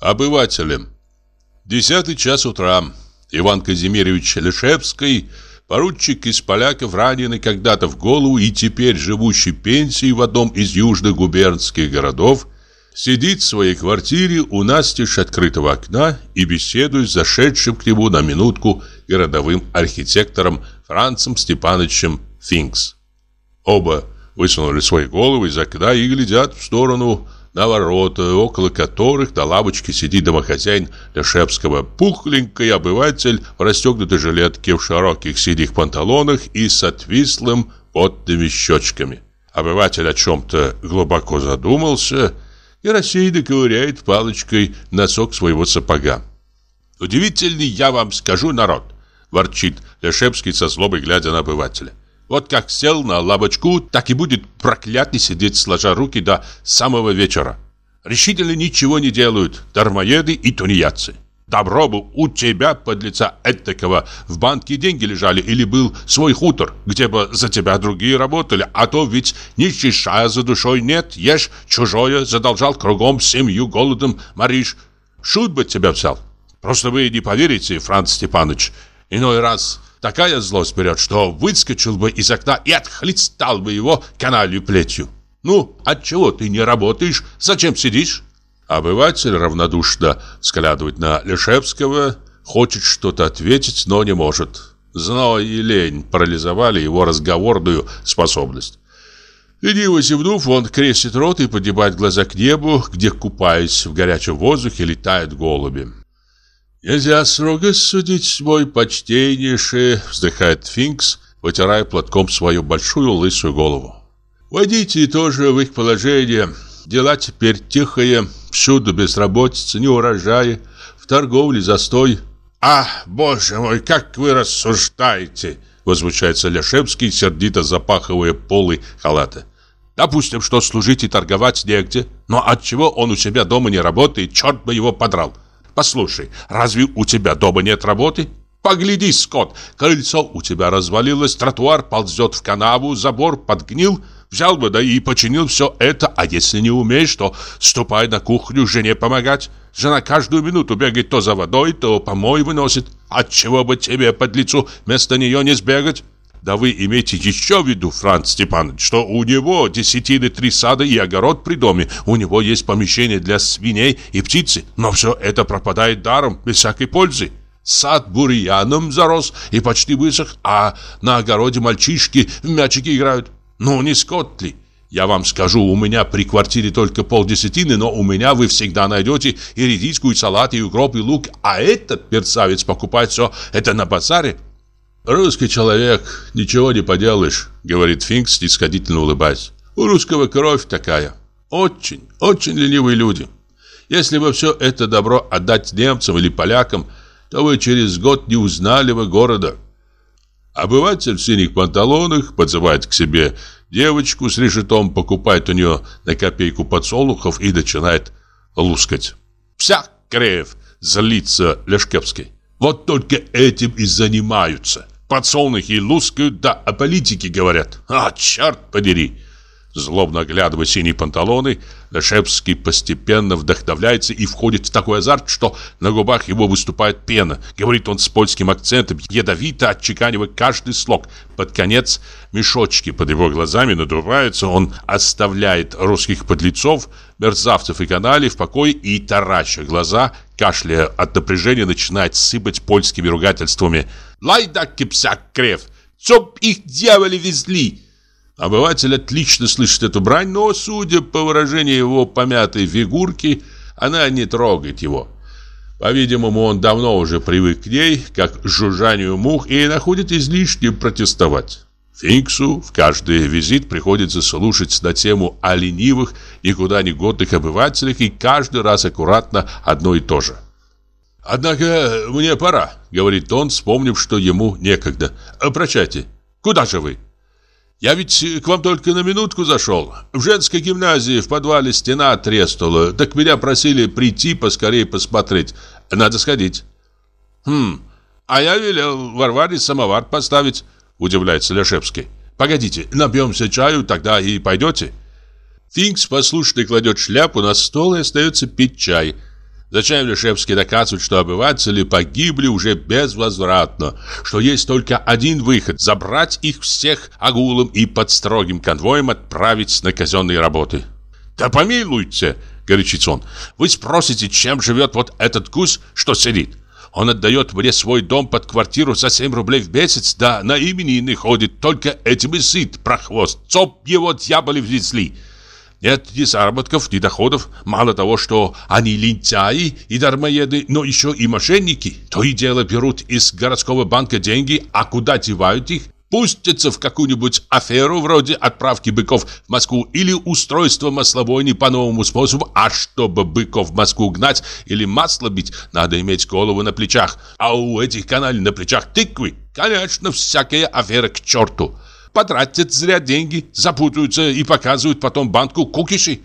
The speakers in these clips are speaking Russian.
Обывателям. Десятый час утра. Иван Казимирович Лешевский, поручик из поляков, раненый когда-то в голову и теперь живущий пенсией в одном из южных губернских городов, сидит в своей квартире у настежь открытого окна и беседует с зашедшим к нему на минутку городовым архитектором Францем Степановичем Финкс. Оба высунули свои головы из окна и глядят в сторону на ворота, около которых на лавочке сидит домохозяин Лешевского, пухленький обыватель в расстегнутой жилетке, в широких синих панталонах и с отвислым потными щечками. Обыватель о чем-то глубоко задумался и рассеянно ковыряет палочкой носок своего сапога. «Удивительный, я вам скажу, народ!» – ворчит Лешевский со злобой, глядя на обывателя. Вот как сел на лавочку, так и будет проклятый сидеть, сложа руки до самого вечера. Решительно ничего не делают дармоеды и тунеядцы. Добро бы у тебя, подлеца этакого, в банке деньги лежали или был свой хутор, где бы за тебя другие работали, а то ведь ни чеша за душой нет, ешь чужое, задолжал кругом семью голодом, Мариш. Шут бы тебя взял. Просто вы не поверите, Франц Степанович, иной раз Такая злость берет, что выскочил бы из окна и отхлестал бы его каналью плетью. Ну, отчего ты не работаешь? Зачем сидишь? Обыватель равнодушно взглядывает на Лешевского, хочет что-то ответить, но не может. Зной и лень парализовали его разговорную способность. Лениво зевнув, он крестит рот и поднимает глаза к небу, где, купаясь в горячем воздухе, летают голуби. «Нельзя строго судить, мой почтеннейший», — вздыхает Финкс, вытирая платком свою большую лысую голову. «Войдите тоже в их положение. Дела теперь тихие, всюду безработица, не урожаи, в торговле застой». «А, боже мой, как вы рассуждаете!» — возмущается Лешевский, сердито запахивая полы халата. «Допустим, что служить и торговать негде, но отчего он у себя дома не работает, черт бы его подрал!» Послушай, разве у тебя дома нет работы? Погляди, Скотт, крыльцо у тебя развалилось, тротуар ползет в канаву, забор подгнил. Взял бы, да и починил все это, а если не умеешь, то ступай на кухню жене помогать. Жена каждую минуту бегает то за водой, то помой выносит. Отчего бы тебе под лицу вместо нее не сбегать? Да вы имейте еще в виду, Франц Степанович, что у него десятины три сада и огород при доме. У него есть помещение для свиней и птицы. Но все это пропадает даром, без всякой пользы. Сад бурьяном зарос и почти высох, а на огороде мальчишки в мячики играют. Ну, не скот ли? Я вам скажу, у меня при квартире только полдесятины, но у меня вы всегда найдете и редиску, и салат, и укроп, и лук. А этот перцавец покупает все это на базаре. «Русский человек, ничего не поделаешь», — говорит Финкс, снисходительно улыбаясь. «У русского кровь такая. Очень, очень ленивые люди. Если бы все это добро отдать немцам или полякам, то вы через год не узнали бы города». Обыватель в синих панталонах подзывает к себе девочку с решетом, покупает у нее на копейку подсолнухов и начинает лускать. «Вся Креев!» — злится Лешкевский. «Вот только этим и занимаются» подсолнухи лускают, да о политике говорят. А, черт подери! Злобно оглядывая синие панталоны, Лешевский постепенно вдохновляется и входит в такой азарт, что на губах его выступает пена. Говорит он с польским акцентом, ядовито отчеканивая каждый слог. Под конец мешочки под его глазами надуваются, он оставляет русских подлецов, мерзавцев и канали в покое и, тараща глаза, кашляя от напряжения, начинает сыпать польскими ругательствами. «Лайда кипсак крев! Чтоб их дьяволи везли!» Обыватель отлично слышит эту брань, но, судя по выражению его помятой фигурки, она не трогает его. По-видимому, он давно уже привык к ней, как к жужжанию мух, и находит излишним протестовать. Финксу в каждый визит приходится слушать на тему о ленивых, никуда не годных обывателях, и каждый раз аккуратно одно и то же. «Однако мне пора», — говорит он, вспомнив, что ему некогда. «Прощайте. Куда же вы?» Я ведь к вам только на минутку зашел. В женской гимназии в подвале стена треснула. Так меня просили прийти поскорее посмотреть. Надо сходить. Хм, а я велел Варваре самовар поставить, удивляется Лешевский. Погодите, набьемся чаю, тогда и пойдете. Финкс послушно кладет шляпу на стол и остается пить чай. Зачем Лешевский доказывает, что обыватели погибли уже безвозвратно, что есть только один выход – забрать их всех агулом и под строгим конвоем отправить на казенные работы? «Да помилуйте!» – горячится он. «Вы спросите, чем живет вот этот гусь, что сидит? Он отдает мне свой дом под квартиру за 7 рублей в месяц, да на именины ходит, только этим и сыт, прохвост. Цоп его дьяволы внесли!» Нет ни заработков, ни доходов. Мало того, что они лентяи и дармоеды, но еще и мошенники. То и дело берут из городского банка деньги, а куда девают их? Пустятся в какую-нибудь аферу вроде отправки быков в Москву или устройства маслобойни по новому способу. А чтобы быков в Москву гнать или масло бить, надо иметь голову на плечах. А у этих каналей на плечах тыквы. Конечно, всякая афера к черту потратят зря деньги, запутаются и показывают потом банку кукиши.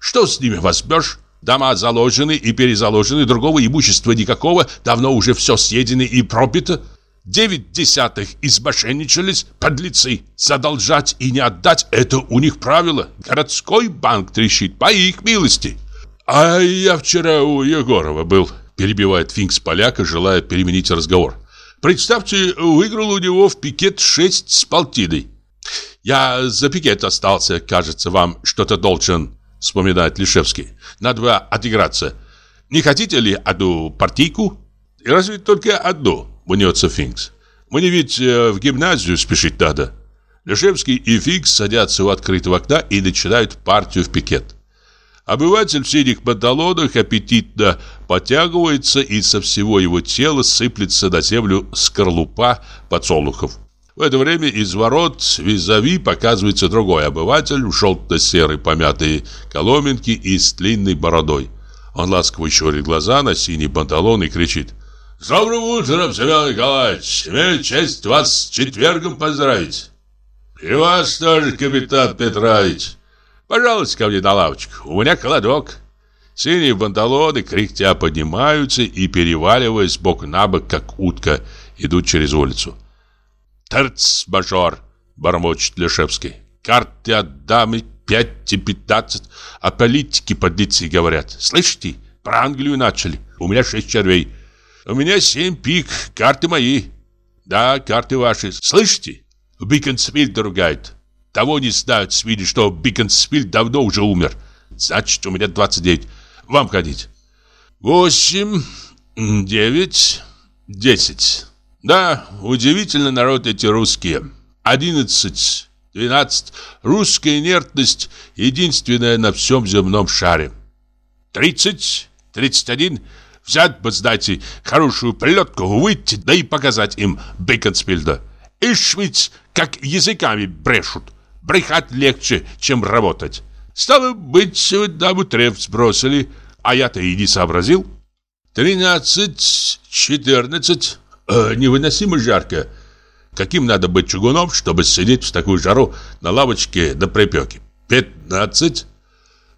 Что с ними возьмешь? Дома заложены и перезаложены, другого имущества никакого, давно уже все съедено и пропито. Девять десятых измошенничались, подлецы. Задолжать и не отдать – это у них правило. Городской банк трещит по их милости. А я вчера у Егорова был, перебивает Финкс поляка, желая переменить разговор. Представьте, выиграл у него в пикет шесть с полтиной. «Я за пикет остался, кажется, вам что-то должен», — вспоминает Лишевский. «Надо отыграться. Не хотите ли одну партийку?» «Разве только одну?» — мнется Финкс. «Мне ведь э, в гимназию спешить надо». Лишевский и Финкс садятся у открытого окна и начинают партию в пикет. Обыватель в синих панталонах аппетитно потягивается, и со всего его тела сыплется на землю скорлупа подсолнухов. В это время из ворот визави показывается другой обыватель в желто-серой помятой коломенке и с длинной бородой. Он ласково щурит глаза на синий панталон и кричит «С добрым утром, Семен Николаевич! Имею честь вас с четвергом поздравить!» «И вас тоже, капитан Петрович! Пожалуйста ко мне на лавочку, у меня холодок!» Синие панталоны кряхтя поднимаются и, переваливаясь бок на бок, как утка, идут через улицу. «Терц, мажор!» — бормочет Лешевский. «Карты отдам и пять и пятнадцать, а политики подлецы говорят. Слышите, про Англию начали. У меня шесть червей. У меня семь пик, карты мои. Да, карты ваши. Слышите? Биконсфильд ругают. Того не знают с что Биконсфильд давно уже умер. Значит, у меня 29. Вам ходить. Восемь, девять, десять. Да, удивительно народ эти русские. Одиннадцать, двенадцать. Русская инертность единственная на всем земном шаре. Тридцать, тридцать один. Взять бы, знаете, хорошую прилетку, выйти, да и показать им Бейконспильда. Ишь ведь, как языками брешут. Брехать легче, чем работать. Стало быть, на бутрев сбросили, а я-то и не сообразил. Тринадцать, четырнадцать. Э, невыносимо жарко. Каким надо быть чугуном, чтобы сидеть в такую жару на лавочке до припеки? Пятнадцать.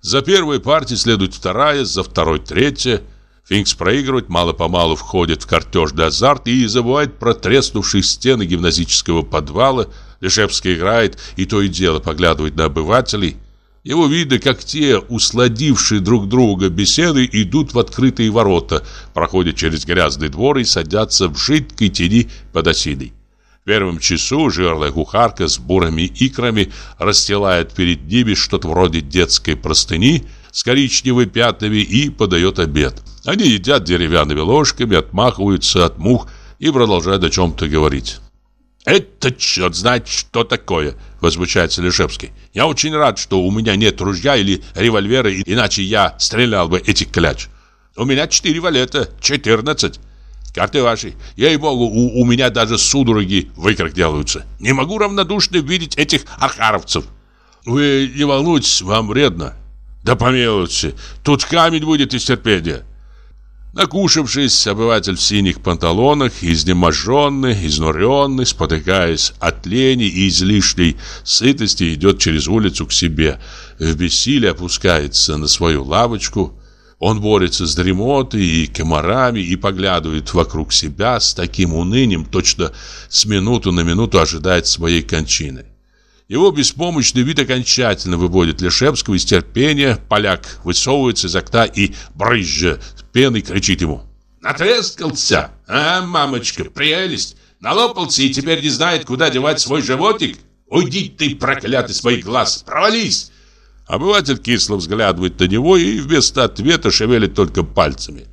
За первой партией следует вторая, за второй третья. Финкс проигрывает, мало-помалу входит в картежный азарт и забывает про треснувшие стены гимназического подвала. Лешевский играет и то и дело поглядывает на обывателей – его видно, как те, усладившие друг друга беседы, идут в открытые ворота, проходят через грязный двор и садятся в жидкой тени под осиной. В первом часу жирная кухарка с бурыми икрами расстилает перед ними что-то вроде детской простыни с коричневыми пятнами и подает обед. Они едят деревянными ложками, отмахиваются от мух и продолжают о чем-то говорить. «Это черт знает, что такое!» — возмущается Лешевский. «Я очень рад, что у меня нет ружья или револьвера, иначе я стрелял бы этих кляч. У меня четыре валета, четырнадцать. Карты ваши. Ей-богу, у, у меня даже судороги в икрах делаются. Не могу равнодушно видеть этих архаровцев». «Вы не волнуйтесь, вам вредно». «Да помилуйте, тут камень будет из терпения». Накушавшись, обыватель в синих панталонах, изнеможенный, изнуренный, спотыкаясь от лени и излишней сытости, идет через улицу к себе. В бессилии опускается на свою лавочку. Он борется с дремотой и комарами и поглядывает вокруг себя с таким унынием, точно с минуту на минуту ожидает своей кончины. Его беспомощный вид окончательно выводит Лешевского из терпения. Поляк высовывается из окна и брызжа с пеной кричит ему. «Натрескался? А, мамочка, прелесть! Налопался и теперь не знает, куда девать свой животик? Уйди ты, проклятый, свой глаз! Провались!» Обыватель кисло взглядывает на него и вместо ответа шевелит только пальцами.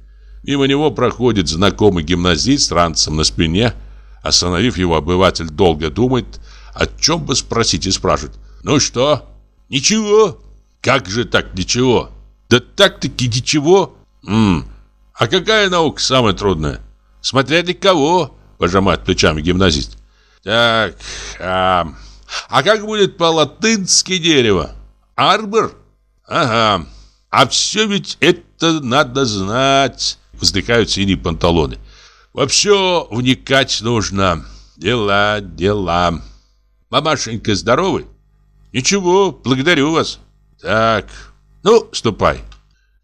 Мимо него проходит знакомый гимназист с ранцем на спине. Остановив его, обыватель долго думает, о чем бы спросить и спрашивает. «Ну что?» «Ничего». «Как же так ничего?» «Да так-таки ничего». «М а какая наука самая трудная?» «Смотря для кого», пожимает плечами гимназист. «Так, а, а как будет по-латынски дерево?» Арбор? Ага. А все ведь это надо знать, вздыхают синие панталоны. Во все вникать нужно. Дела, дела. Мамашенька здоровы? Ничего, благодарю вас. Так, ну, ступай.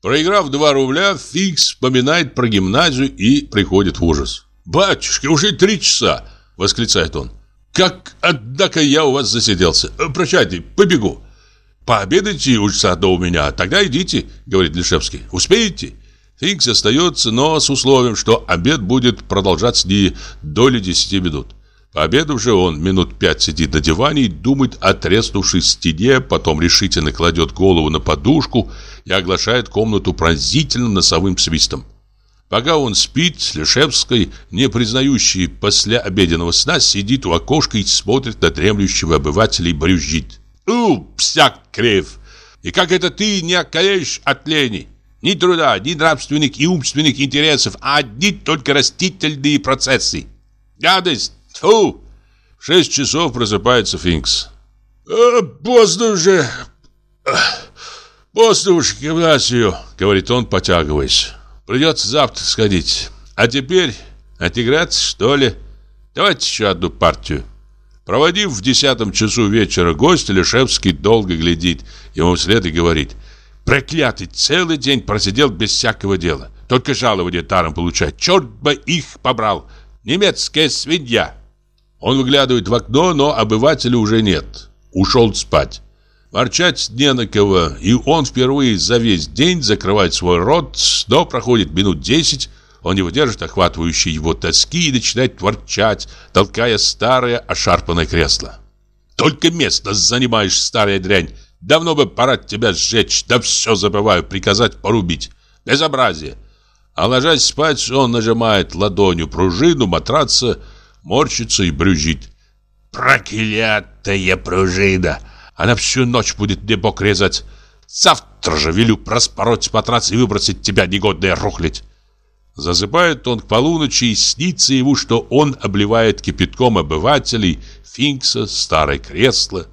Проиграв два рубля, Фикс вспоминает про гимназию и приходит в ужас. «Батюшки, уже три часа!» — восклицает он. «Как, однако, я у вас засиделся. Прощайте, побегу». «Пообедайте уж заодно у меня, тогда идите», — говорит Лишевский. «Успеете?» Фикс остается, но с условием, что обед будет продолжаться не доли десяти минут. Пообедав же он минут пять сидит на диване и думает о треснувшей стене, потом решительно кладет голову на подушку и оглашает комнату пронзительным носовым свистом. Пока он спит, Лешевский, не признающий после обеденного сна, сидит у окошка и смотрит на дремлющего обывателя и брюзжит. У, всяк крив. И как это ты не околеешь от лени? Ни труда, ни нравственных и умственных интересов, а одни только растительные процессы. Гадость! Фу! В шесть часов просыпается Финкс. «Э, «Поздно уже. Поздно уж гимнасию», — говорит он, потягиваясь. «Придется завтра сходить. А теперь отыграться, что ли? Давайте еще одну партию». Проводив в десятом часу вечера гостя, Лешевский долго глядит ему вслед и говорит «Проклятый, целый день просидел без всякого дела. Только жалование даром получать. Черт бы их побрал! Немецкая свинья!» Он выглядывает в окно, но обывателя уже нет. Ушел спать. Ворчать не на кого, и он впервые за весь день закрывает свой рот, но проходит минут десять, он не выдержит охватывающей его тоски и начинает ворчать, толкая старое ошарпанное кресло. «Только место занимаешь, старая дрянь! Давно бы пора тебя сжечь, да все забываю приказать порубить. Безобразие!» А ложась спать, он нажимает ладонью пружину матраца, морщится и брюзжит. «Проклятая пружина! Она всю ночь будет мне резать! Завтра же велю проспороть матрац и выбросить тебя, негодная рухлядь!» Засыпает он к полуночи и снится ему, что он обливает кипятком обывателей, финкса, старое кресло,